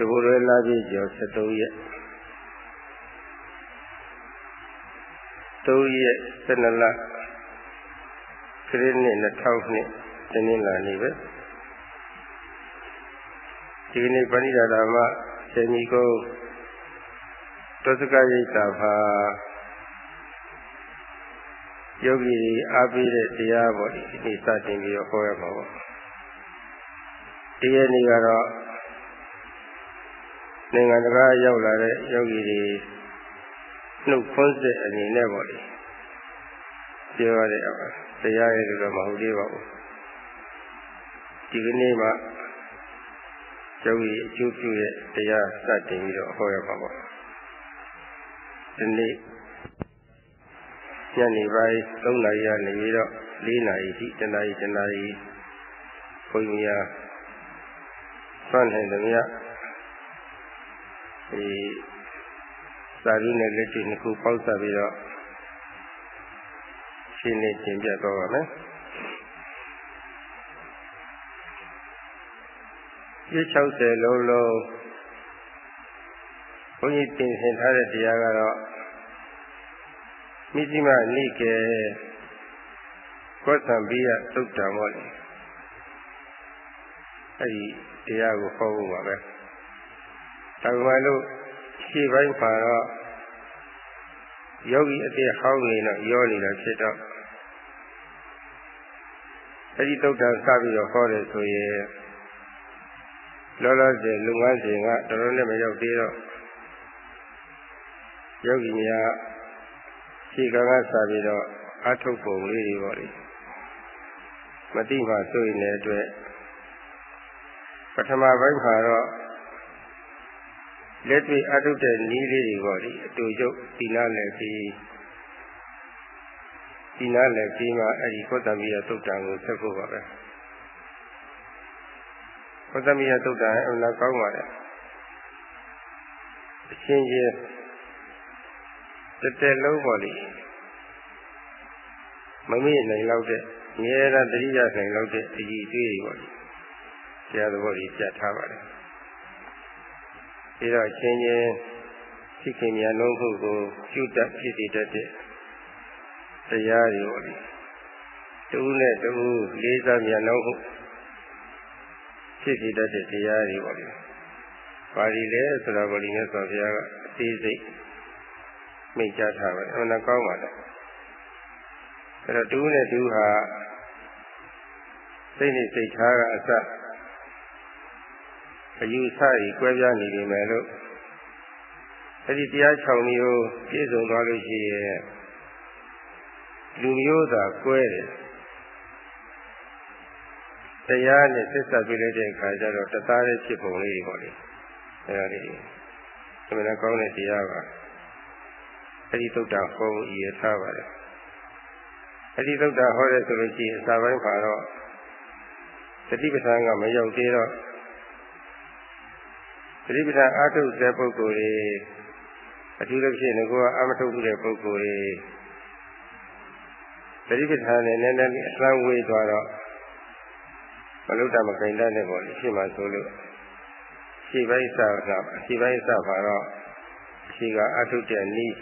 တဘူရဲလာပြည့်ကျော်73ရက်3ရက်12လခရစ်နှစ်2000နှစ်တင်းနေလာနေပဲဒီနေ့ပဏိဒါဓမ္မစေမီကုန်းတောစကရိတ်တာဖာယောဂီအားပေးတဲ့တရားပေါ့ဒီနေ့စတင်ပြီးတော့ဟောရမှာပေါ့ဒီရက်နေ့ကတော့ နိုင်ငံတကာရောက်လာတဲ့ယောဂီတွေနှုတ်ခွန်းစစ်အနေနဲ့ပေါ့လေပြောရတဲ့တရားရဲ့လို့တော့မဟုတ်သေးပါဘူးဒီကနေ့မှယောဂီအကျိုးပြုတဲ့တရားစတင်ပြီးတော့ဟောရပါပေါ့ဒီနေ့ညနေပိုင်း3နာရီကနေပြီးတော့4နာရီထိတနာရီတနာရီဘုန်းကြီးများဆွမ်းနိုင်တယ်မြတ် ဒီစာရင်းနဲ့လက်ရှိနှစ်ခုပေါက်ဆက်ပြီးတော့ရှင်းနေတင်ပြတော့ပါမယ်ပြည့်60လုံးလုံးဘုန်းကြီးတင်ဆင်ထားတဲ့တရားကတော့မိသိမနိကေကောသံပိယသုတ်တံမောလေအဲ့ဒီတရားကိုဟောဖို့ပါပဲ ဒါပေမဲ့လို့ရှေ့ပိုင်းမှာတော့ယောဂီအသေးဟောင်းနေတော့ရောနေတာဖြစ်တော့အဲ့ဒီသုတ်တံစပြီးတော့ဟောတယ်ဆိုရင်လောလောဆယ်လူငန်းစဉ်ကတော်တော်နဲ့မရောက်သေးတော့ယောဂီများခြေကကစပြီးတော့အထုတ်ပုံလေးတွေပေါ့လေမတိမှဆိုရင်လည်းအတွက်ပထမပိုင်းမှာတော့ လက်တွေ့အထုတ်တဲ့နည်းလေးတွေပေါ့လေအတူကျုပ်ဒီနာလည်းပြီးဒီနာလည်းပြီးမှအဲ့ဒီကောတမီယသုတ်တံကိုဆက်ဖို့ပါပဲကောတမီယသုတ်တံအမှန်ကောင်းပါလေအချင်းချင်းတစ်သက်လုံးပေါ့လေမမေ့နိုင်တော့တဲ့အမြဲတမ်းတတိယနိုင်တော့တဲ့အကြီးအသေးတွေပေါ့လေဆရာတော်ကြီးပြတ်ထားပါတယ် ပြီးတော့ချင်းချင်းရှိခင်မြန်လုံးမှုကိုပြုတတ်ဖြစ်တည်တတ်တဲ့တရားတွေပေါ့လေတူနဲ့တူလေးစားမြန်လုံးမှုဖြစ်တည်တတ်တဲ့တရားတွေပေါ့လေပါဠိလဲဆိုတော့ဗောလေမြတ်စွာဘုရားကအသေးစိတ်မိတ်ကြထားပါတယ်အမှန်ကောင်းပါလားအဲ့တော့တူနဲ့တူဟာစိတ်နဲ့စိတ်ထားကအစ အယူဆကြီးကွဲပြားနေပြီမယ်လို့အဲ့ဒီတရား၆မျိုးပြည့်စုံသွားလို့ရှိရင်လူမျိုးသာကွဲတယ်တရားနဲ့ဆက်ဆက်ပြလိုက်တဲ့အခါကျတော့တသားလေးဖြစ်ပုံလေးပေါ့လေအဲ့ဒါလေးအမှန်ကောင်းတဲ့တရားပါအဲ့ဒီသုတ်တာဟောရည်ထားပါတယ်အဲ့ဒီသုတ်တာဟောတဲ့ဆိုလို့ရှိရင်အစာပိုင်းမှာတော့တတိပဌာန်ကမရောက်သေးတော့ တတိပဌာန်အာထုတဲ့ပုဂ္ဂိုလ်တွေအထူးသဖြင့်ငကောအာမထုတ်တဲ့ပုဂ္ဂိုလ်တွေတတိပဌာန်နဲ့နည်းနည်းလေးအစွမ်းဝေးသွားတော့မလုတ္တမကိန်တတ်တဲ့ပေါ်ရှိမှဆိုလို့ရှေ့ပိုင်းစကရှေ့ပိုင်းစပါတော့ရှေ့ကအထုတဲ့နည်း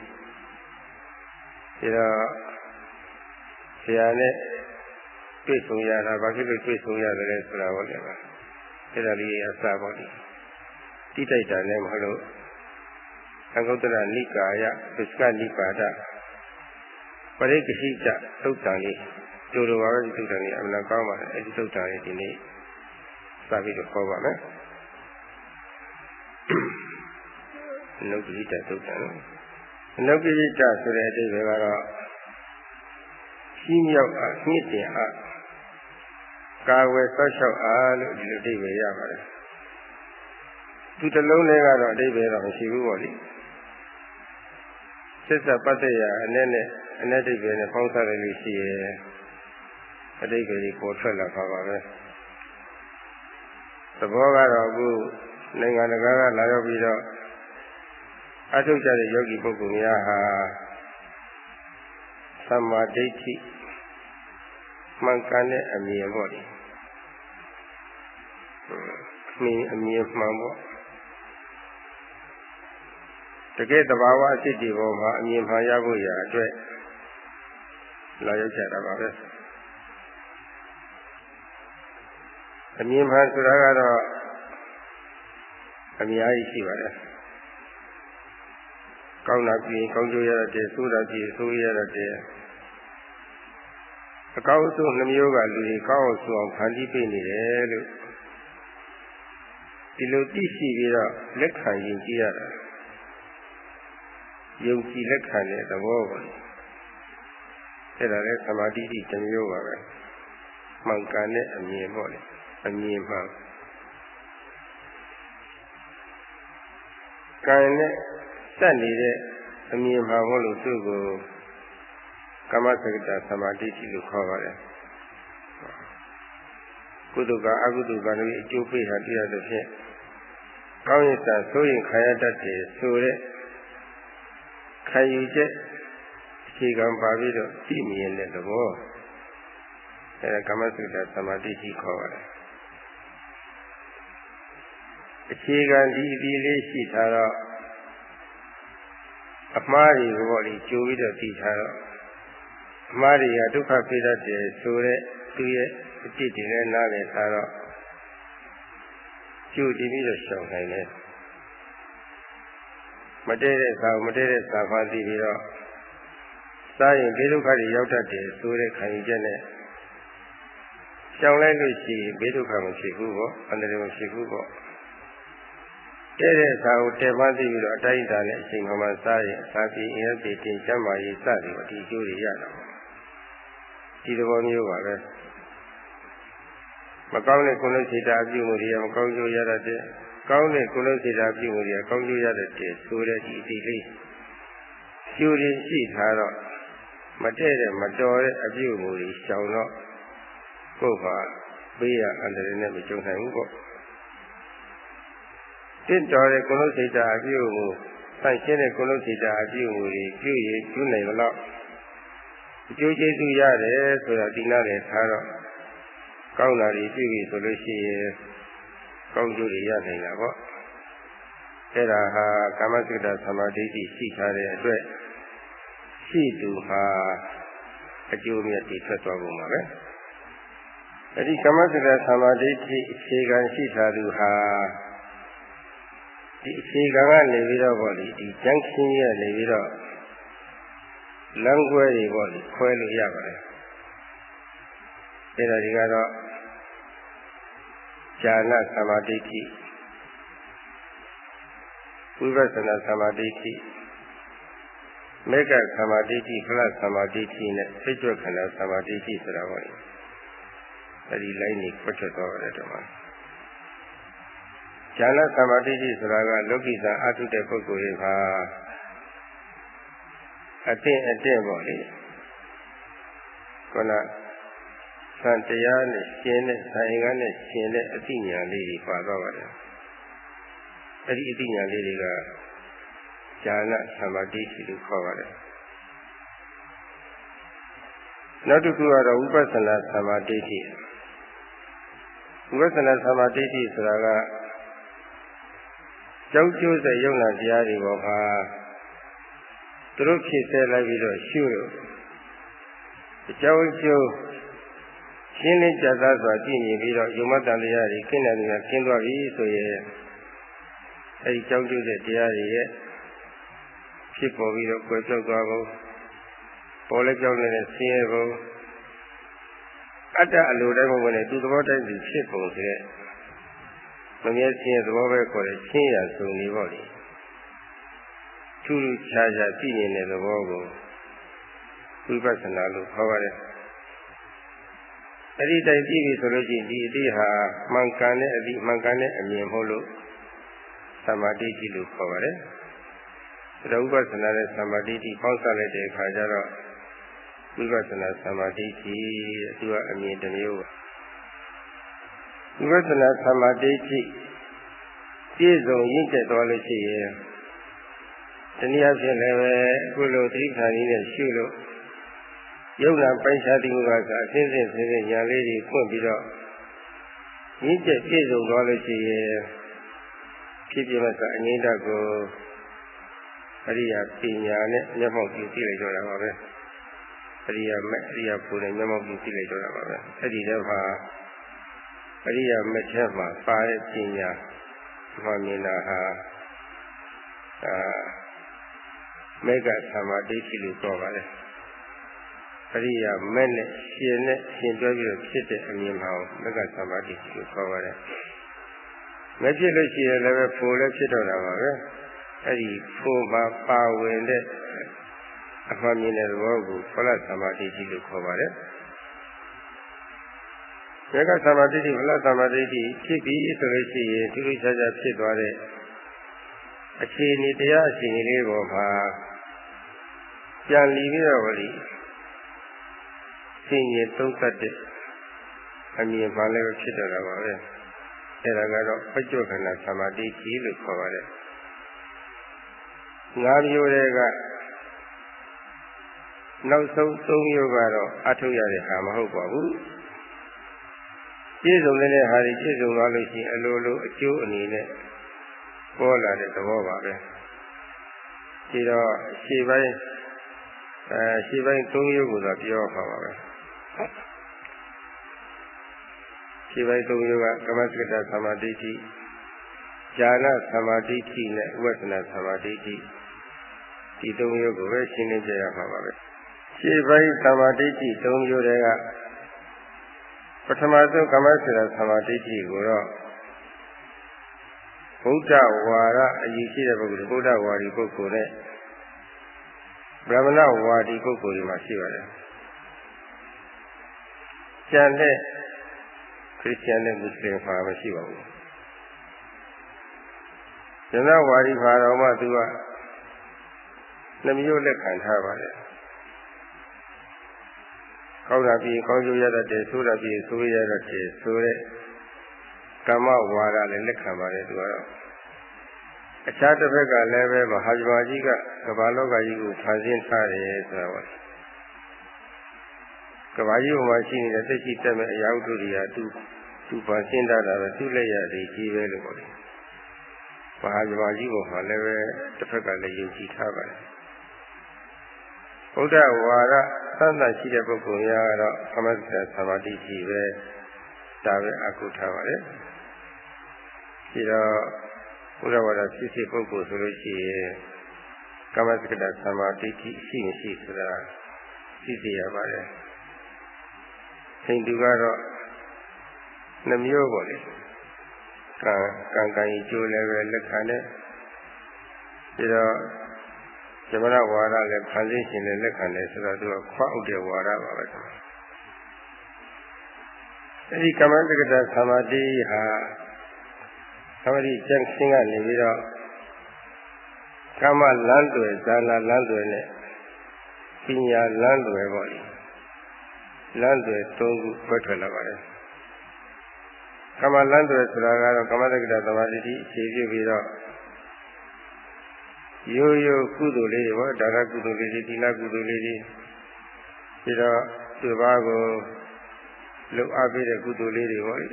ဒါတော့ဆရာနဲ့တွေ့ဆုံရတာဘာဖြစ်လို့တွေ့ဆုံရတယ်လဲဆိုတာပေါ့လေ။အဲ့ဒါလေးအစပေါ့လေ။ တိတိုက်တာလည်းမဟုတ်လို့သံဃုတ္တရနိကာယသစ္စကနိပါဒပရိက္ခိတသုတ်တံလေးကျိုးတော်ပါပဲဒီသုတ်တံလေးအမှန်ကောင်းပါတယ်အဲ့ဒီသုတ်တံလေးဒီနေ့စပြီးတော့ခေါ်ပါမယ်။နုပ္ပိတသုတ်တံအနုပ္ပိတဆိုတဲ့အဓိပ္ပာယ်ကတော့ကြီးမြောက်အားမြင့်တင်အားကာဝယ်ဆောက်ရှောက်အားလို့ဒီလိုအဓိပ္ပာယ်ရပါတယ် သူတစ်လုံးလေးကတော့အဓိပ္ပာယ်တော့မရှိဘူးပေါ့လေဆက်ဆက်ပတ်သက်ရာအ내နဲ့အ내အဓိပ္ပာယ်နဲ့ပေါင်းစပ်လိုက်လို့ရှိရင်အဓိပ္ပာယ်ကြီးပေါ်ထွက်လာပါပါပဲသဘောကတော့အခုနိုင်ငံတကာကလာရောက်ပြီးတော့အထုတ်ကြတဲ့ယောဂီပုဂ္ဂိုလ်များဟာသမ္မာဒိဋ္ဌိမှန်ကန်တဲ့အမြင်ပေါ့လေအမြင်အမြင်မှန်ပေါ့ တကယ်တဘာဝအစစ်တွေပေါ်မှာအမြင်မှန်ရဖို့ရအတွက်လာရောက်ကြတာပါပဲအမြင်မှန်ဆိုတာကတော့အများကြီးရှိပါတယ်ကောင်းတာပြီးကောင်းကျိုးရတဲ့ဆိုးတာပြီးဆိုးရတဲ့အကောင်းဆုံးနှမျိုးကလူတွေကောင်းအောင်ဆိုအောင်ဖန်တီးပေးနေတယ်လို့ဒီလိုသိရှိပြီးတော့လက်ခံရင်ကြည့်ရတာ ယုံကြည်လက်ခံတဲ့သဘောပါအဲ့ဒါလည်းသမာဓိတိတစ်မျိုးပါပဲမှန်ကန်တဲ့အမြင်ပေါ့လေအမြင်မှန်ကံနဲ့စက်နေတဲ့အမြင်မှန်ဟုတ်လို့သူ့ကိုကမ္မစကတသမာဓိတိလို့ခေါ်ပါတယ်ကုသကအကုသကလည်းအကျိုးပေးတာတရားသဖြင့်ကောင်းရင်စာဆိုရင်ခါရတတ်တယ်ဆိုတဲ့ ခံယူချက်အခြေခံပါပြီးတော့ကြည့်မြင်တဲ့သဘောအဲဒါကမ္မစကတသမာဓိတိခေါ်ပါတယ်အခြေခံဒီအဒီလေးရှိထားတော့အမှားတွေကိုပေါ့လေကြိုပြီးတော့သိထားတော့အမှားတွေကဒုက္ခပိတတ်တယ်ဆိုတဲ့သူရဲ့အจิตတွေလည်းနားလည်ထားတော့ကြိုတည်ပြီးတော့ရှောင်နိုင်တယ် မတည့်တဲ့သာမတည့်တဲ့သာဖာသိပြီးတော့စားရင်ဘေးဒုက္ခတွေရောက်တတ်တယ်ဆိုတဲ့ခံယူချက်နဲ့ရှောင်လိုက်လို့ရှိရင်ဘေးဒုက္ခမဖြစ်ဘူးပေါ့အန္တရာယ်မဖြစ်ဘူးပေါ့တဲ့တဲ့အခါကိုတည်မှသိပြီးတော့အတိုင်းအတာနဲ့အချိန်မှမှစားရင်အစာပြေအင်းပြေတင်ချမ်းမာရေးစသည်ပေါ့ဒီအကျိုးတွေရတာပေါ့ဒီသဘောမျိုးပါပဲမကောင်းတဲ့ကုလစိတာအပြုမှုတွေကမကောင်းကျိုးရတတ်တဲ့ ကောင်းတဲ့ကုလစိတာအပြုမှုတွေကကောင်းကျိုးရတတ်တဲ့ဆိုတဲ့ဒီအတိလေးကျိုးရင်းရှိထားတော့မတည့်တဲ့မတော်တဲ့အပြုမှုတွေရှောင်တော့ကိုယ်ပါပေးရအန္တရာယ်နဲ့မကြုံနိုင်ဘူးပေါ့တင့်တော်တဲ့ကုလစိတ်တာအပြုမှုဆန့်ရှင်းတဲ့ကုလစိတ်တာအပြုမှုတွေပြုရည်ကျူးနိုင်တော့အကျိုးကျေးဇူးရတယ်ဆိုတာဒီနာနဲ့ထားတော့ကောင်းတာတွေပြုပြီဆိုလို့ရှိရင် ကောင်းကျိုးတွေရနိုင်တာပေါ့အဲ့ဒါဟာကာမစိတ်တာသမာဓိရှိထားတဲ့အတွက်ရှိသူဟာအကျိုးမြတ်တည်ထွက်သွားပုံပါပဲအဲ့ဒီကာမစိတ်တာသမာဓိအခြေခံရှိထားသူဟာဒီအခြေခံကနေပြီးတော့ဗောလေဒီကျန်းခင်းရနေပြီးတော့လမ်းခွဲတွေဗောလေခွဲလို့ရပါတယ်အဲ့ဒါဒီကတော့ ဉာဏသမာဓိဋ္ဌိဝိပဿနာသမာဓိဋ္ဌိမေကသမာဓိဋ္ဌိဖလသမာဓိဋ္ဌိနဲ့စိတ်ကြွခန္ဓာသမာဓိဋ္ဌိဆိုတာဟောတယ်အဲ့ဒီလိုင်းကြီးဖွတ်ထွက်သွားတယ်တော့ဉာဏသမာဓိတိဆိုတာကလောကိတာအထုတဲ့ပုဂ္ဂိုလ်တွေဟာအတင့်အတင့်ပေါ့လေခုန သံတရားနဲ့ရှင်တဲ့ဆိုင်ကနဲ့ရှင်တဲ့အသိဉာဏ်လေးတွေပါသွားပါတယ်အဲ့ဒီအသိဉာဏ်လေးတွေကဉာဏသမာဓိတိလို့ခေါ်ပါတယ်နောက်တစ်ခုကတော့ဝိပဿနာသမာဓိတိဝိပဿနာသမာဓိတိဆိုတာကကြောက်ကျိုးတဲ့ယုံနာတရားတွေပေါ်မှာသူတို့ဖြစ်ဆဲလိုက်ပြီးတော့ရှုလို့အကြောင်းကျိုး ရှင်းလင်းကြသားစွာကြည့်မြင်ပြီးတော့ယုံမတန်တရားတွေခင်းတယ်များခင်းသွားပြီဆိုရင်အဲဒီကြောင်းကျိုးတဲ့တရားတွေရဲ့ဖြစ်ပေါ်ပြီးတော့ကွယ်ပြောက်သွားပုံပေါ်လဲပြောင်းနေတဲ့ဆင်းရဲပုံအတ္တအလိုတိုင်းမဝင်တဲ့သူသဘောတိုင်းစီဖြစ်ပုံဆိုတဲ့မမြဲခြင်းသဘောပဲခေါ်တဲ့ချင်းရဆုံနေပေါ့လေထူးထူးခြားခြားသိနေတဲ့သဘောကိုဝိပဿနာလို့ခေါ်ပါတယ် အဲ့ဒီတိုင်ကြည့်ပြီဆိုလို့ရှိရင်ဒီအတိဟာမှန်ကန်တဲ့အတိမှန်ကန်တဲ့အမြင်မဟုတ်လို့သမာဓိတိလို့ခေါ်ပါတယ်ဒါဥပဒနာနဲ့သမာဓိတိပေါင်းစပ်လိုက်တဲ့အခါကျတော့ဝိပဿနာသမာဓိတိသူကအမြင်တစ်မျိုးပါဝိပဿနာသမာဓိရှိပြည့်စုံရင့်ကျက်သွားလို့ရှိရင်တနည်းအားဖြင့်လည်းပဲအခုလိုသတိဌာန်ကြီးနဲ့ရှုလို့ ယုံနာပိုင်ခြားတိမှုကဆိုအစဉ်စဉ်စဉ်စဉ်ညာလေးတွေဖွင့်ပြီးတော့ရင့်ကျက်ပြည့်စုံသွားလို့ရှိရင်ဖြစ်ပြမစအငိမ့်တတ်ကိုအရိယာပညာနဲ့မျက်မှောက်ပြုသိလိုက်ကြတာပါပဲအရိယာမဲ့အရိယာပူနဲ့မျက်မှောက်ပြုသိလိုက်ကြတာပါပဲအဲ့ဒီတော့မှာအရိယာမဲ့ချက်မှာပါတဲ့ပညာမှမြင်တာဟာအာမေကသမာဓိရှိလို့ပြောပါတယ် အရိယာမဲ့နဲ့ရှင်နဲ့ရှင်တွဲပြီးတော့ဖြစ်တဲ့အမြင်မှာမေကသမာဓိရှိလို့ခေါ်ပါတယ်မဖြစ်လို့ရှိရင်လည်းဖိုလည်းဖြစ်တော့တာပါပဲအဲ့ဒီဖိုမှာပါဝင်တဲ့အမှန်မြင်တဲ့သဘောကိုဖလသမာဓိရှိလို့ခေါ်ပါတယ်မေကသမာဓိဖလသမာဓိဖြစ်ပြီးဆိုလို့ရှိရင်သူတို့ခြားခြားဖြစ်သွားတဲ့အခြေအနေတရားအခြေအနေလေးပေါ်မှာပြန်လီပြီးတော့ လေသိရင်သုံးသတ်တဲ့အမြင်မှလည်းဖြစ်တော့တာပါပဲအဲဒါကတော့ပကြွခဏသမာဓိကြီးလို့ခေါ်ပါတယ်ငါးမျိုးတွေကနောက်ဆုံးသုံးမျိုးကတော့အထုတ်ရတဲ့ဟာမဟုတ်ပါဘူးပြည့်စုံတဲ့ဟာတွေပြည့်စုံသွားလို့ရှိရင်အလိုလိုအကျိုးအနေနဲ့ပေါ်လာတဲ့သဘောပါပဲဒီတော့ရှေ့ပိုင်းအဲရှေ့ပိုင်း၃မျိုးကိုတော့ပြောပါပါပဲ ရှေ့ပိုင်း၃မျိုးကကမ္မစကတသမာဓိဋ္ဌိဉာဏသမာဓိဋ္ဌိနဲ့ဝိပဿနာသမာဓိဋ္ဌိဒီ၃မျိုးကိုပဲရှင်းလင်းပြရမှာပါပဲရှေ့ပိုင်းသမာဓိဋ္ဌိ၃မျိုးတွေကပထမဆုံးကမ္မစကတသမာဓိဋ္ဌိကိုတော့ဗုဒ္ဓဝါဒအယူရှိတဲ့ပုဂ္ဂိုလ်ဗုဒ္ဓဝါဒီပုဂ္ဂိုလ်နဲ့ဗြဟ္မဏဝါဒီပုဂ္ဂိုလ်တွေမှာရှိပါတယ်။ ကျန်တဲ့ခရစ်ယာန်နဲ့မွတ်စလင်မှာမရှိပါဘူး။ဗြဟ္မဏဝါဒီမှာတော့မှသူကနှမျိုးလက်ခံထားပါတယ်။ကောင်းတာပြီးကောင်းကျိုးရတတ်တယ်ဆိုးတာပြီးဆိုးရတတ်တယ်ဆိုတဲ့ကမ္မဝါဒလည်းလက်ခံပါတယ်သူကတော့အခြားတစ်ဖက်ကလည်းပဲမဟာဇမာကြီးကကမ္ဘာလောကကြီးကိုဖန်ဆင်းထားတယ်ဆိုတာပါ ကမ္ဘာကြီးပေါ်မှာရှိနေတဲ့သိရှိတတ်မဲ့အရာဝတ္ထုတွေဟာသူသူဖန်ဆင်းထားတာပဲသူ့လက်ရည်ကြီးပဲလို့ပြောတယ်မဟာဇမာကြီးပေါ်မှာလည်းပဲတစ်ဖက်ကလည်းယုံကြည်ထားပါတယ်ဘုဒ္ဓဝါဒသတ်သတ်ရှိတဲ့ပုဂ္ဂိုလ်များကတော့သမထသမာဓိရှိပဲဒါပဲအကုထားပါတယ်ဒီတော့ဘုရားဝါဒဖြစ်ဖြစ်ပုဂ္ဂိုလ်ဆိုလို့ရှိရင်ကမ္မစကတသမာဓိရှိမရှိဆိုတာသိစေရပါတယ် ဟိန္ဒူကတော့နှမျိုးပေါ့လေကံကံကံကြီးကျိုးလည်းပဲလက်ခံတယ်ပြီးတော့ဇမနဝါဒလည်းဖန်ဆင်းရှင်လည်းလက်ခံတယ်ဆိုတော့သူကခွားဥတဲ့ဝါဒပါပဲအဲဒီကမ္မစကတသမာဓိဟာသမာဓိကျင့်ခြင်းကနေပြီးတော့ကမ္မလမ်းတွေဇာနာလမ်းတွေနဲ့ပညာလမ်းတွေပေါ့လေ လမ်းတွေသုံးခုဖွက်ထွက်လာပါတယ်ကမ္မလမ်းတွေဆိုတာကတော့ကမ္မတက္ကတာသမာဓိတိအခြေပြုပြီးတော့ရိုးရိုးကုသိုလ်လေးတွေပေါ့ဒါရကုသိုလ်လေးတွေသီလကုသိုလ်လေးတွေပြီးတော့သူဘာကိုလှုပ်အားပေးတဲ့ကုသိုလ်လေးတွေပေါ့လေ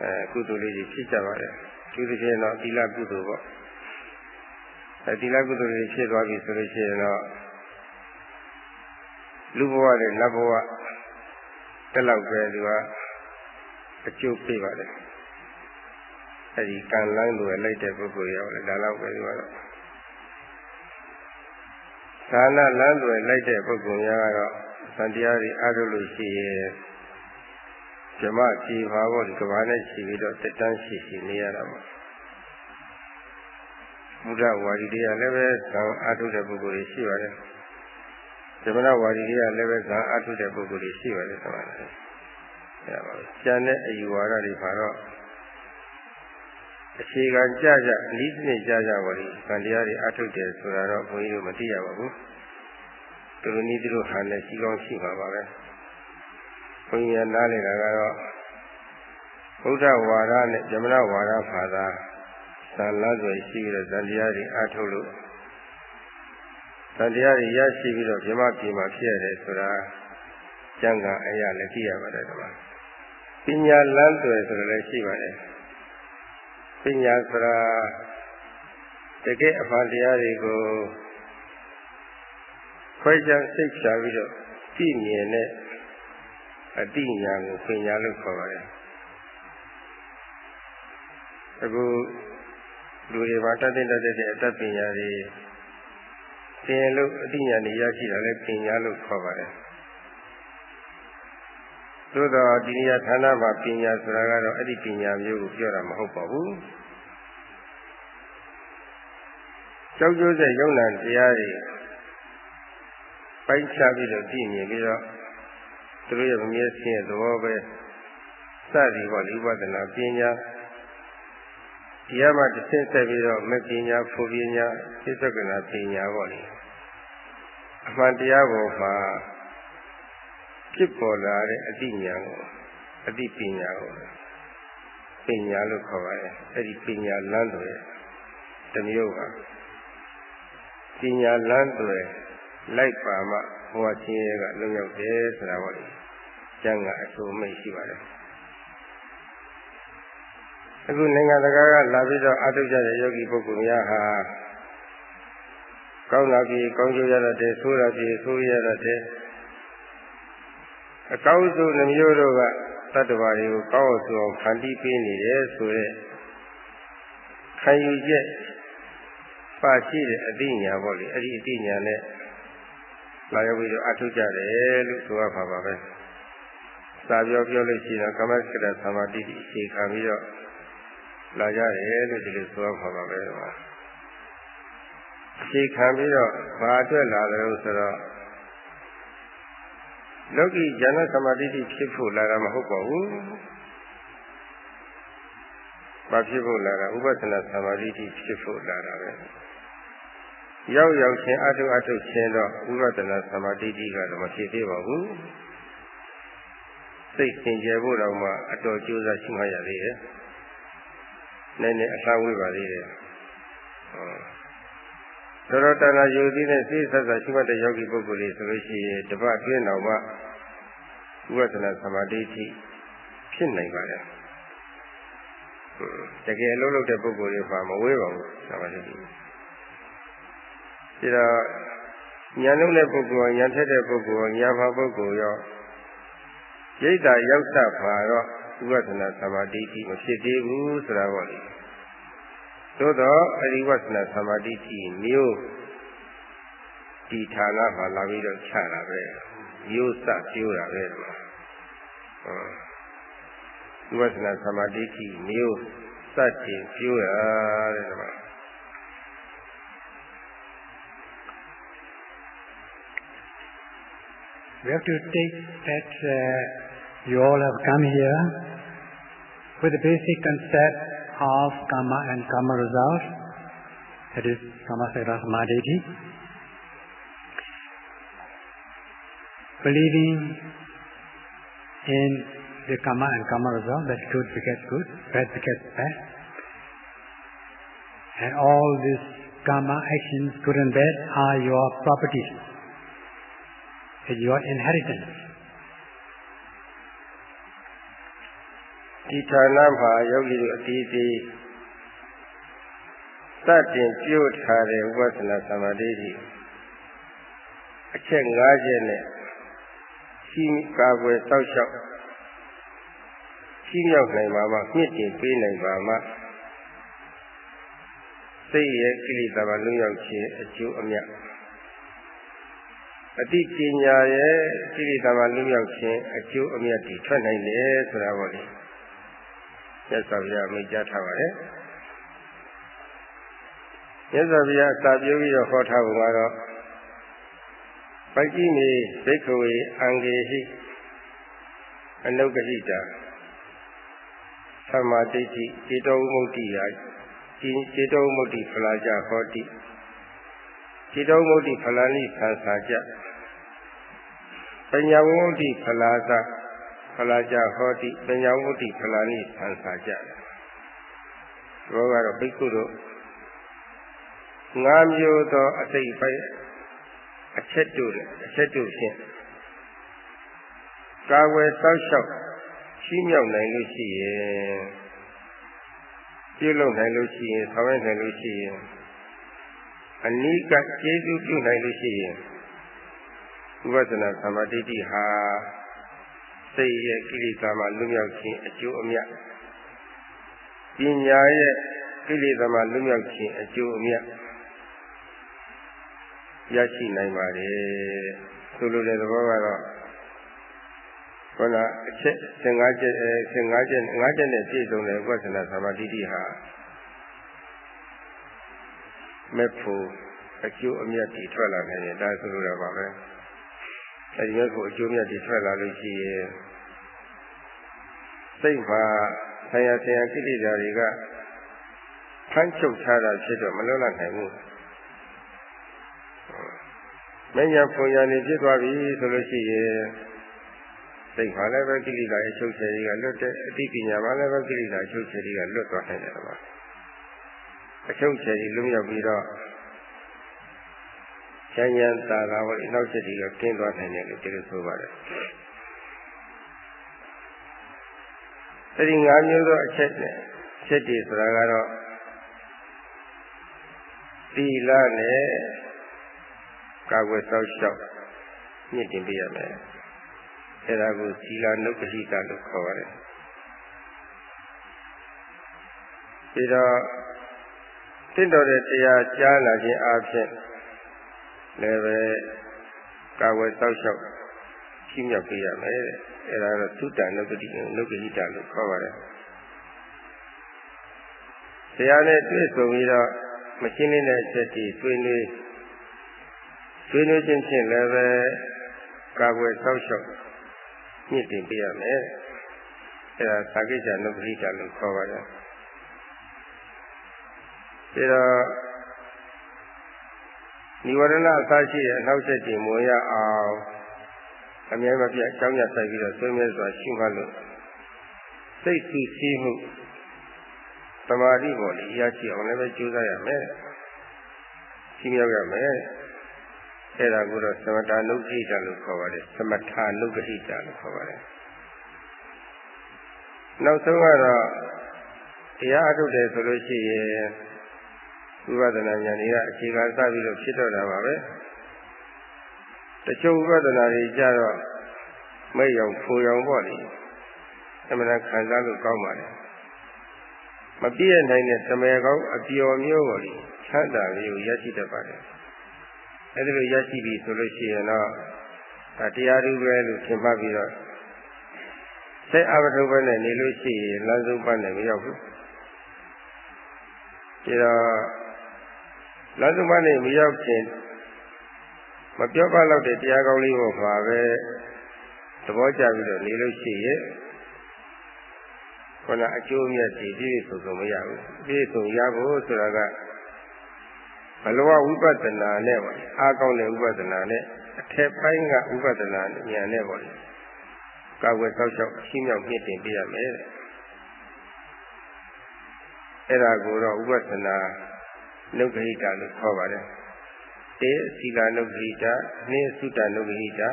အဲကုသိုလ်လေးတွေဖြစ်ကြပါတယ်သူတစ်ဖြင့်တော့သီလကုသိုလ်ပေါ့အဲသီလကုသိုလ်တွေဖြစ်သွားပြီဆိုလို့ရှိရင်တော့ လူဘဝနဲ့နတ်ဘဝတက်လောက်ပဲသူကအကျိုးပေးပါတယ်အဲဒီကံလန်းတွေလိုက်တဲ့ပုဂ္ဂိုလ်ရောလည်းဒါတော့ပဲသူကတော့သာနာလမ်းတွေလိုက်တဲ့ပုဂ္ဂိုလ်များကတော့သံတရားတွေအားထုတ်လို့ရှိရင်ဓမ္မကြည်ပါဖို့ဒီကဘာနဲ့ရှိပြီးတော့တက်တန်းရှိရှိနေရတာပေါ့ဘုရားဝါဒီတွေကလည်းပဲဇံအားထုတ်တဲ့ပုဂ္ဂိုလ်တွေရှိပါတယ် ဓမ္မနာဝါဒီတွေကလည်းပဲဇံအားထုတ်တဲ့ပုဂ္ဂိုလ်တွေရှိပါတယ်ဆိုပါတယ်အဲပါပဲကျန်တဲ့အယူဝါဒတွေပါတော့အခြေခံကြကြဤစနစ်ကြကြပါလိ။ဗန္တရားတွေအထုတ်တယ်ဆိုတာတော့ဘုန်းကြီးတို့မသိရပါဘူး။သူတို့နည်းသူတို့ဟာလည်းရှိကောင်းရှိပါပါပဲ။ဘုန်းကြီးကနားလည်တာကတော့ဘုရားဝါဒနဲ့ဇမနဝါဒဘာသာသံလန်းဆိုရှိပြီးတော့ဇန်တရားတွေအထုတ်လို့ ဇန်တရားတွေရရှိပြီးတော့မြမပြေမှာဖြစ်ရတယ်ဆိုတာကျမ်းဂန်အရာလည်းသိရပါတယ်ဒီမှာပညာလန်းတွေဆိုလည်းရှိပါတယ်ပညာဆိုတာတကယ်အမှန်တရားတွေကိုခွဲခြားစိတ်ဖြာပြီးတော့သိမြင်တဲ့အတိညာကိုပညာလို့ခေါ်ပါတယ်အခုလူတွေမှာတတ်တဲ့တတ်တဲ့အတ္တပညာတွေ သင်လို့အတိညာတွေရရှိတာလဲပညာလို့ခေါ်ပါတယ်သို့တော့ဒီနေရာဌာနမှာပညာဆိုတာကတော့အဲ့ဒီပညာမျိုးကိုပြောတာမဟုတ်ပါဘူးကြောက်ကြိုးတဲ့ယုံနာတရားတွေပိုင်းခြားပြီးတော့ကြည့်မြင်ပြီးတော့သူတို့ရဲ့မမြဲခြင်းရဲ့သဘောပဲစသည်ပေါ့လေဝဒနာပညာ တရားမှတစ်ဆင့်ဆက်ပြီးတော့မပညာဖူပညာသိသက္ကနာပညာပေါ့လေအမှန်တရားပေါ်မှာဖြစ်ပေါ်လာတဲ့အတိညာကိုအတိပညာကိုပညာလို့ခေါ်ပါတယ်အဲ့ဒီပညာလမ်းတွေတမျိုးပါပညာလမ်းတွေလိုက်ပါမှဘဝချင်းရဲ့ကလုံရောက်တယ်ဆိုတာပေါ့လေကျမ်းကအဆိုမိတ်ရှိပါတယ် အခုနိုင်ငံတကာကလာပြီးတော့အထုကြတဲ့ယောဂီပုဂ္ဂိုလ်များဟာကောင်းလာပြီကောင်းကျိုးရတဲ့ဆိုးလာပြီဆိုးရတဲ့အကောင်းဆုံးနှမျိုးတို့ကတတ္တဝါတွေကိုကောင်းအောင်ဆိုအောင်ဖန်တီးပေးနေတယ်ဆိုတဲ့ခံယူချက်ပါရှိတဲ့အတိညာပေါ့လေအဲ့ဒီအတိညာနဲ့လာရောက်ပြီးတော့အထုကြတယ်လို့ဆိုရပါပါပဲစာပြောပြောလို့ရှိရင်ကမ္မစကတသမာဓိအခြေခံပြီးတော့ လာကြတယ်လို့ဒီလိုဆိုရပါပါပဲအခြေခံပြီးတော့ဘာအတွက်လာတယ်လို့ဆိုတော့လောကီဉာဏ်သမာဓိဖြစ်ဖို့လာတာမဟုတ်ပါဘူး။ဘာဖြစ်ဖို့လာတာဥပဒနာသမာဓိဖြစ်ဖို့လာတာပဲ။ရောက်ရောက်ချင်းအထုအထုချင်းတော့ဥပဒနာသမာဓိကတော့မဖြစ်သေးပါဘူး။စိတ်သင်ကျေဖို့တော့မှအတော်ကြိုးစားရှိမှရသေးတယ်။ နည်းနည်းအလှဝေးပါသေးတယ်။ဟောတော်တော်တဏှာယူသည်နဲ့စိတ်ဆက်ဆက်ရှိမှတ်တဲ့ယောဂီပုဂ္ဂိုလ်တွေဆိုလို့ရှိရင်တပတ်အတွင်းတော်မှဝိပဿနာသမာဓိဖြစ်နိုင်ပါတယ်တကယ်အလုပ်လုပ်တဲ့ပုဂ္ဂိုလ်တွေပါမဝေးပါဘူးသမာဓိဒါတော့ညာလုံးတဲ့ပုဂ္ဂိုလ်ညာထက်တဲ့ပုဂ္ဂိုလ်ညာဘာပုဂ္ဂိုလ်ရောရိတ်တာရောက်တတ်ပါတော့ ဝိပဿနာသမာဓိမဖြစ်သေးဘူးဆိုတာပေါ့လေသို့တော့အရိဝဿနာသမာဓိမျိုးဒီဌာနမှာလာပြီးတော့ခြာတာပဲမျိုးစပြိုးတာပဲဒီမှာဝိပဿနာသမာဓိမျိုးစတင်ပြိုးတာတဲ့ဒီမှာ We have to take that uh, you all have come here with the basic concept of karma and karma result, that is karma samadhi. Believing in the karma and karma result, that good begets good, bad begets bad. And all these karma actions, good and bad, are your properties, your inheritance. ဒီဌာနမှာယောဂီတို့အတီးတီးစတင်ပြုတ်ထားတဲ့ဝိပဿနာသမာဓိကြီးအချက်၅ချက်နဲ့ရှိကာကွယ်စောက်ရှောက်ရှိမြောက်နိုင်ပါမှမြင့်တင်ပေးနိုင်ပါမှစိတ်ရဲ့ကိလေသာကလွတ်ရောက်ခြင်းအကျိုးအမြတ်အတိပညာရဲ့ကိလေသာကလွတ်ရောက်ခြင်းအကျိုးအမြတ်တွေထွက်နိုင်တယ်ဆိုတာပေါ့လေ မြတ်စွာဘုရားမိတ်ကြားထားပါတယ်မြတ်စွာဘုရားစာပြုပြီးတော့ဟောထားပုံကတော့ပัจจิမေဘိက္ခဝေအံဂေဟိအနုဂဟိတာသမတိတိဧတောဝမုတ်တိယဧတောဝမုတ်တိဖလာကြဟောတိဧတောဝမုတ်တိဖလာနိသံသာကြပညာဝမုတ်တိဖလာသ ဖလာကြဟောတိပညာဝမုတ်တိဖလာနိသံသာကြဘောကတော့ဘိက္ခုတို့ငါးမျိုးသောအစိတ်ပိုင်းအချက်တို့အချက်တို့ဖြင့်ကာဝယ်စောက်ရှောက်ရှိမြောက်နိုင်လို့ရှိရင်ပြုလုပ်နိုင်လို့ရှိရင်ဆောင်ရွက်နိုင်လို့ရှိရင်အနိကကျေစုပြုနိုင်လို့ရှိရင်ဝိပဿနာသမာဓိတိဟာ စိတ်ရဲ့ကိလေသာမှလွတ်မြောက်ခြင်းအကျိုးအမြတ်ပညာရဲ့ကိလေသာမှလွတ်မြောက်ခြင်းအကျိုးအမြတ်ရရှိနိုင်ပါတယ်ဆိုလိုတဲ့သဘောကတော့ခုနအချက်15ချက်အဲ15ချက်5ချက်နဲ့ပြည့်စုံတဲ့ဝိပဿနာသမာဓိတိဟာမဲ့ဖို့အကျိုးအမြတ်တွေထွက်လာနိုင်ရင်ဒါဆိုလိုတာပါပဲ အဲဒီမဲ့ဖို့အကျိုးအမြတ်တွေထွက်လာလို့ရှိရင်စိတ်မှာဆရာဆရာကိလေသာတွေကဖမ်းချုပ်ထားတာဖြစ်တော့မလွတ်လပ်နိုင်ဘူးမညာပုံညာနေဖြစ်သွားပြီဆိုလို့ရှိရင်စိတ်မှာလည်းပဲကိလေသာအချုပ်ချယ်တွေကလွတ်တဲ့အသိပညာမှာလည်းပဲကိလေသာအချုပ်ချယ်တွေကလွတ်သွားနိုင်တယ်ကွာအချုပ်ချယ်တွေလွတ်မြောက်ပြီးတော့ ချမ်းချမ်းသာသာဝိနောက်ချက်တွေကကျင်းသွားနိုင်တယ်လို့ဒီလိုဆိုပါတယ်အဲဒီ၅မျိုးသောအချက်နဲ့အချက်တွေဆိုတာကတော့သီလနဲ့ကာကွယ်စောင့်ရှောက်မြင့်တင်ပေးရမယ်အဲဒါကိုသီလနုပ္ပဟိတလို့ခေါ်ပါတယ်ပြီးတော့တင့်တော်တဲ့တရားကြားလာခြင်းအပြင် လည်းပဲကာဝယ်စောင့်ရှောက်ရှိမြောက်ပေးရမယ်တဲ့အဲဒါတော့သုတ္တနုပ္ပတိနုပ္ပဟိတလို့ခေါ်ပါတယ်တရားနဲ့တွေ့ဆုံပြီးတော့မရှင်းလင်းတဲ့အချက်တွေဆွေးနွေးဆွေးနွေးခြင်းဖြင့်လည်းပဲကာကွယ်စောင့်ရှောက်မြင့်တင်ပေးရမယ်အဲဒါသာကိစ္စနုပ္ပဟိတလို့ခေါ်ပါတယ်ဒါတော့ និဝရဏအစရှိတဲ့အနောက်ဆက်တင်မဝင်ရအောင်အမြဲမပြတ်အကြောင်းရဆိုင်ပြီးတော့ဆွေးမြဲစွာရှုမှတ်လို့စိတ်စီစီမှုသမာဓိပေါ်လေရရှိအောင်လည်းပဲကြိုးစားရမယ်ရှင်းရောက်ရမယ်အဲ့ဒါကိုတော့သမထနုပ္ပိတလို့ခေါ်ပါတယ်သမထနုပ္ပိတလို့ခေါ်ပါတယ်နောက်ဆုံးကတော့တရားအထုတ်တယ်ဆိုလို့ရှိရင် ဝိပဿနာဉာဏ်တွေကအခြေခံစပြီးတော့ဖြစ်တော့တာပါပဲတချို့ဝိပဿနာတွေကြတော့မိတ်ရောင်ဖူရောင်ပေါ့လေအမှန်တန်ခံစားလို့ကောင်းပါလေမပြည့်နိုင်တဲ့သမယ်ကောင်းအပျော်မျိုးပေါ့လေချမ်းသာလေးကိုရရှိတတ်ပါတယ်အဲဒီလိုရရှိပြီဆိုလို့ရှိရင်တော့ဒါတရားဓုပဲလို့ထင်မှတ်ပြီးတော့စိတ်အပထုပဲနဲ့နေလို့ရှိရင်လမ်းဆုံးပတ်နဲ့မရောက်ဘူးဒါတော့ လမ်းဆုံးမနဲ့မရောက်ခင်မပြောပါတော့တဲ့တရားကောင်းလေးပေါ်မှာပဲသဘောကျပြီးတော့နေလို့ရှိရဲ့ခုနအကျိုးမြတ်ဒီပြည့်စုံစုံမရဘူးပြည့်စုံရဖို့ဆိုတာကဘလဝဝိပဿနာနဲ့ပေါ့အားကောင်းတဲ့ဝိပဿနာနဲ့အထက်ပိုင်းကဝိပဿနာဉာဏ်နဲ့ပေါ့ကာဝယ်ဆောက်ရှောက်ရှင်းမြောက်မြင့်တင်ပြရမယ်တဲ့အဲ့ဒါကိုတော့ဝိပဿနာ နုဂဟိတလို့ခေါ်ပါတယ်။တေသီလနုဂဟိတ၊နှစ်သုတနုဂဟိတ၊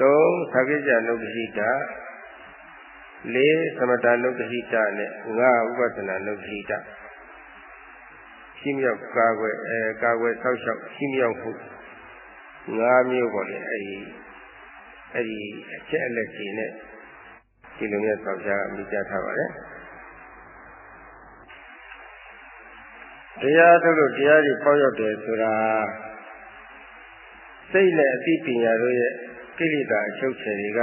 သုံးသကိစ္စနုဂဟိတ၊လေးသမတနုဂဟိတနဲ့ငါဥပဒနာနုဂဟိတရှိမြောက်ကာကွယ်အဲကာကွယ်ဆောက်ရှောက်ရှိမြောက်မှုငါးမျိုးပေါ့လေအဲဒီအဲဒီအချက်အလက်ကြီးနဲ့ဒီလိုမျိုးဆောက်ရှားမိကြထားပါတယ်။ တရားထုတ်လို့တရားကြီးပေါက်ရောက်တယ်ဆိုတာစိတ်နဲ့အသိပညာတို့ရဲ့ကိလေသာအချုပ်ချယ်တွေက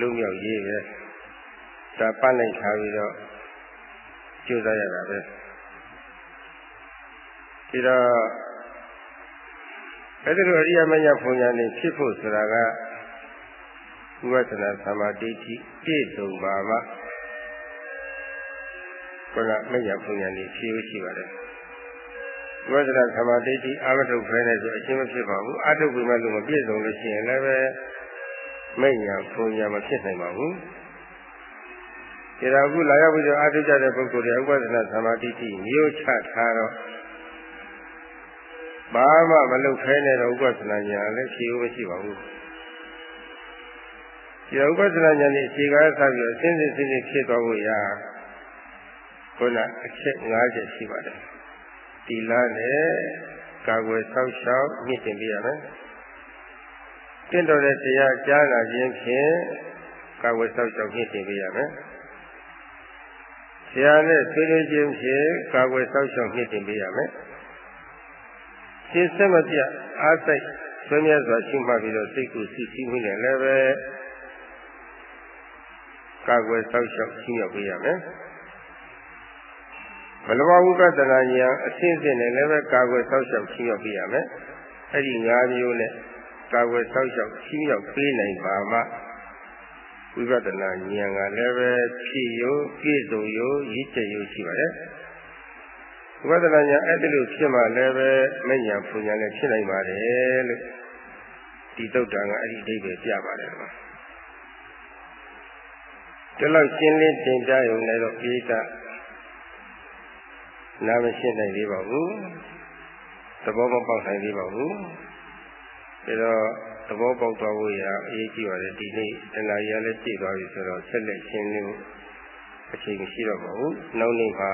လုံးမြောက်ရေးပဲဒါပတ်လိုက်ထားပြီးတော့ကြိုးစားရတာပဲဒီတော့အဲ့ဒီလိုအရိယာမညာဘုံညာနေဖြစ်ဖို့ဆိုတာကဝိပဿနာသမာဓိတိပြည့်စုံပါမှ ခုနမညာပုံညာနေဖြည့်ရှိပါတယ်ဝိသရသမာဓိတိအာမထုတ်ဖဲနဲ့ဆိုအရှင်းမဖြစ်ပါဘူးအထုတ်ပြီးမှလို့မပြည့်စုံလို့ရှိရင်လည်းပဲမညာပုံညာမဖြစ်နိုင်ပါဘူးဒါတော့အခုလာရောက်ပြီးတော့အာထုတ်ကြတဲ့ပုဂ္ဂိုလ်တွေဥပဒနာသမာဓိတိမျိုးချထားတော့ဘာမှမလုပ်ဖဲနဲ့တော့ဥပဒနာညာလည်းဖြည့်ဖို့မရှိပါဘူးဒီဥပဒနာညာနဲ့အခြေခံဆက်ပြီးအစဉ်စဉ်စဉ်ဖြစ်သွားဖို့ရာ ခုနအချက်50ရှိပါတယ်တီလာနဲ့ကာကွယ်ဆောက်ရှောက်မြင့်တင်ပြရမယ်တင့်တော်တဲ့တရားကြားနာခြင်းဖြင့်ကာကွယ်ဆောက်ရှောက်မြင့်တင်ပြရမယ်ဆရာနဲ့ဆွေးနွေးခြင်းဖြင့်ကာကွယ်ဆောက်ရှောက်မြင့်တင်ပြရမယ်ရှင်းစက်မပြအားစိတ်ဆွေးမြဲစွာရှိမှပြီးတော့စိတ်ကိုစီစီမှုနဲ့လည်းပဲကာကွယ်ဆောက်ရှောက်ရှိရောက်ပေးရမယ် ဘလဘဝိပဿနာဉာဏ်အရှင်းစင်နဲ့လည်းပဲကာကွယ်ဆောက်ရှောက်ရှိရောက်ပေးရမယ်အဲ့ဒီ၅မျိုးနဲ့ကာကွယ်ဆောက်ရှောက်ရှိရောက်ပေးနိုင်ပါမှဝိပဿနာဉာဏ်ကလည်းပဲဖြည့်ရပြည့်စုံရရည်ကျက်ရရှိပါတယ်ဝိပဿနာဉာဏ်အဲ့ဒီလိုဖြစ်မှလည်းပဲမဉဏ်ပူဉဏ်လည်းဖြစ်နိုင်ပါတယ်လို့ဒီတုတ်တံကအဲ့ဒီအဓိပ္ပာယ်ပြပါတယ်ကွာဒီလောက်ရှင်းလင်းတင်ပြရုံနဲ့တော့ပိဋက နားမရှင်းနိုင်သေးပါဘူးသဘောမပေါက်နိုင်သေးပါဘူးဒါတော့သဘောပေါက်သွားဖို့ရအရေးကြီးပါတယ်ဒီနေ့တဏှာရလည်းကြည့်သွားပြီဆိုတော့ဆက်လက်ရှင်းလင်းအချိန်မရှိတော့ပါဘူးနောက်နေ့မှာ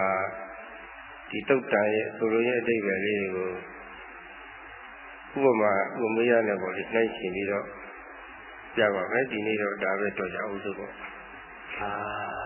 ဒီတုတ်တန်ရဲ့ဆိုလိုရဲ့အတိတ်ပဲလေးတွေကိုဥပမာဥမေးရနဲ့ပေါ့လေနှိုင်းရှင်ပြီးတော့ပြပါမယ်ဒီနေ့တော့ဒါပဲတော့ကြအောင်စို့ပေါ့ Ah. Ah.